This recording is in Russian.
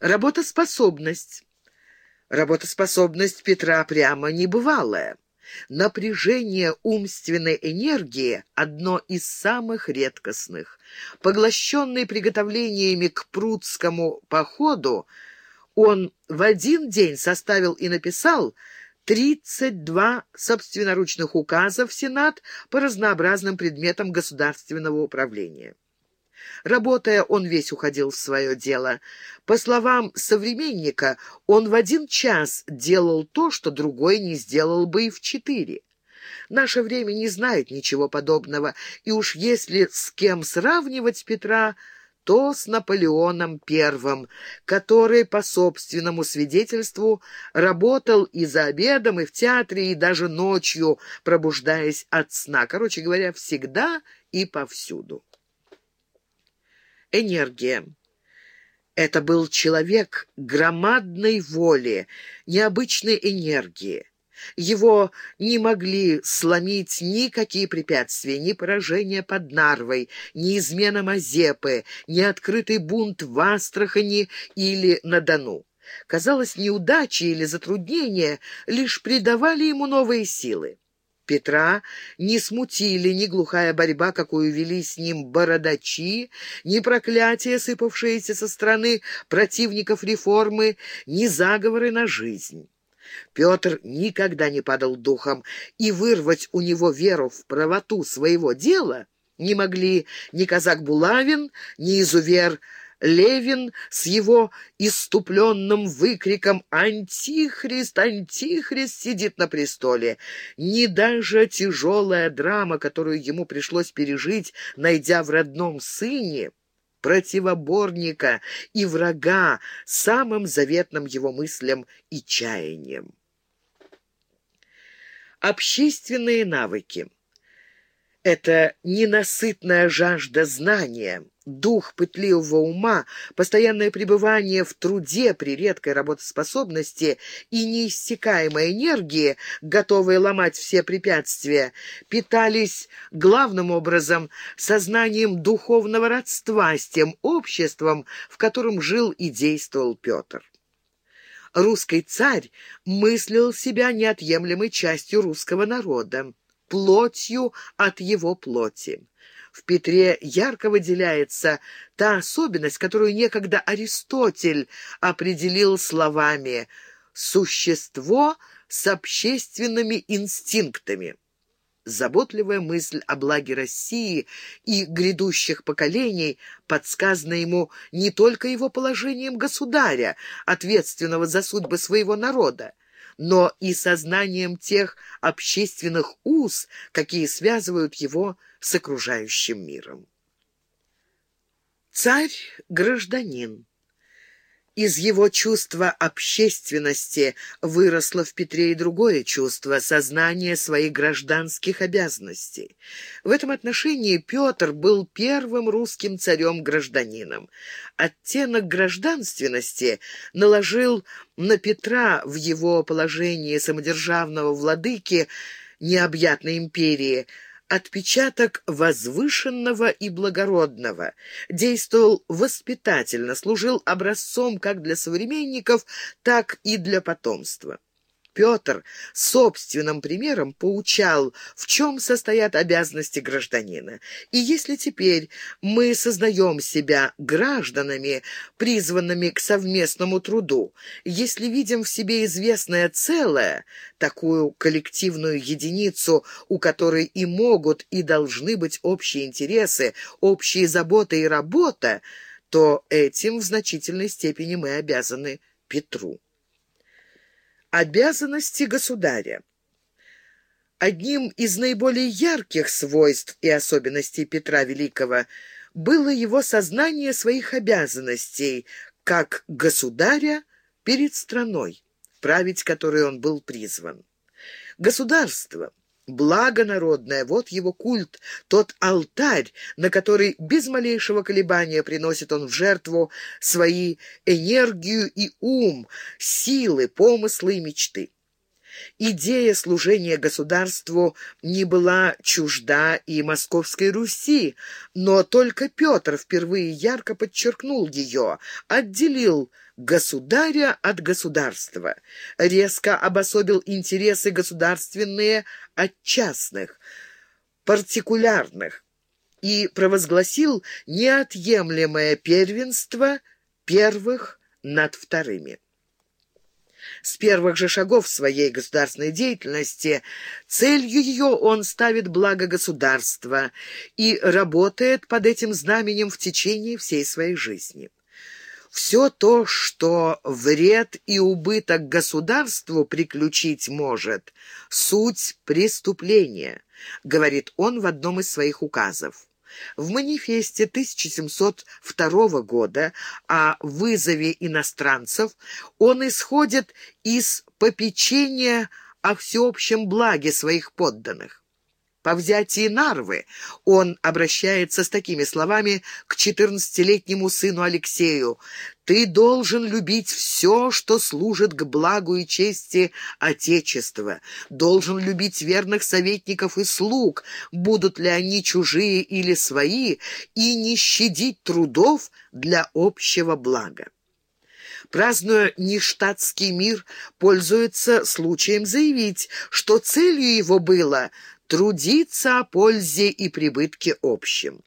Работоспособность. Работоспособность Петра прямо небывалая. Напряжение умственной энергии – одно из самых редкостных. Поглощенный приготовлениями к прудскому походу, он в один день составил и написал 32 собственноручных указа в Сенат по разнообразным предметам государственного управления. Работая, он весь уходил в свое дело. По словам современника, он в один час делал то, что другой не сделал бы и в четыре. Наше время не знает ничего подобного, и уж если с кем сравнивать Петра, то с Наполеоном I, который, по собственному свидетельству, работал и за обедом, и в театре, и даже ночью, пробуждаясь от сна. Короче говоря, всегда и повсюду энергия. Это был человек громадной воли, необычной энергии. Его не могли сломить никакие препятствия, ни поражение под Нарвой, ни измена Мазепы, ни открытый бунт в Астрахани или на Дону. Казалось, неудачи или затруднения лишь придавали ему новые силы. Петра не смутили ни глухая борьба, какую вели с ним бородачи, ни проклятия, сыпавшиеся со стороны противников реформы, ни заговоры на жизнь. Петр никогда не падал духом, и вырвать у него веру в правоту своего дела не могли ни казак Булавин, ни изувер Левин с его иступленным выкриком «Антихрист! Антихрист сидит на престоле!» Ни даже тяжелая драма, которую ему пришлось пережить, найдя в родном сыне, противоборника и врага самым заветным его мыслям и чаянием. Общественные навыки — это ненасытная жажда знания — дух пытливого ума, постоянное пребывание в труде при редкой работоспособности и неиссякаемой энергии, готовые ломать все препятствия, питались главным образом сознанием духовного родства с тем обществом, в котором жил и действовал Петр. Русский царь мыслил себя неотъемлемой частью русского народа, плотью от его плоти. В Петре ярко выделяется та особенность, которую некогда Аристотель определил словами «существо с общественными инстинктами». Заботливая мысль о благе России и грядущих поколений подсказана ему не только его положением государя, ответственного за судьбы своего народа, но и сознанием тех общественных уз, какие связывают его с окружающим миром. Царь-гражданин. Из его чувства общественности выросло в Петре и другое чувство — сознание своих гражданских обязанностей. В этом отношении Петр был первым русским царем-гражданином. Оттенок гражданственности наложил на Петра в его положении самодержавного владыки необъятной империи — отпечаток возвышенного и благородного, действовал воспитательно, служил образцом как для современников, так и для потомства. Петр собственным примером поучал, в чем состоят обязанности гражданина. И если теперь мы сознаем себя гражданами, призванными к совместному труду, если видим в себе известное целое, такую коллективную единицу, у которой и могут, и должны быть общие интересы, общие заботы и работа, то этим в значительной степени мы обязаны Петру. Обязанности государя. Одним из наиболее ярких свойств и особенностей Петра Великого было его сознание своих обязанностей как государя перед страной, править которой он был призван. Государство Благо народное, вот его культ, тот алтарь, на который без малейшего колебания приносит он в жертву свои энергию и ум, силы, помыслы и мечты. Идея служения государству не была чужда и Московской Руси, но только Петр впервые ярко подчеркнул ее, отделил государя от государства, резко обособил интересы государственные от частных, партикулярных и провозгласил неотъемлемое первенство первых над вторыми. С первых же шагов своей государственной деятельности целью ее он ставит благо государства и работает под этим знаменем в течение всей своей жизни. Все то, что вред и убыток государству приключить может, суть преступления, говорит он в одном из своих указов. В манифесте 1702 года о вызове иностранцев он исходит из попечения о всеобщем благе своих подданных. По взятии Нарвы. Он обращается с такими словами к четырнадцатилетнему сыну Алексею. «Ты должен любить все, что служит к благу и чести Отечества, должен любить верных советников и слуг, будут ли они чужие или свои, и не щадить трудов для общего блага» празднуя нештатский мир, пользуется случаем заявить, что целью его было трудиться о пользе и прибытке общем.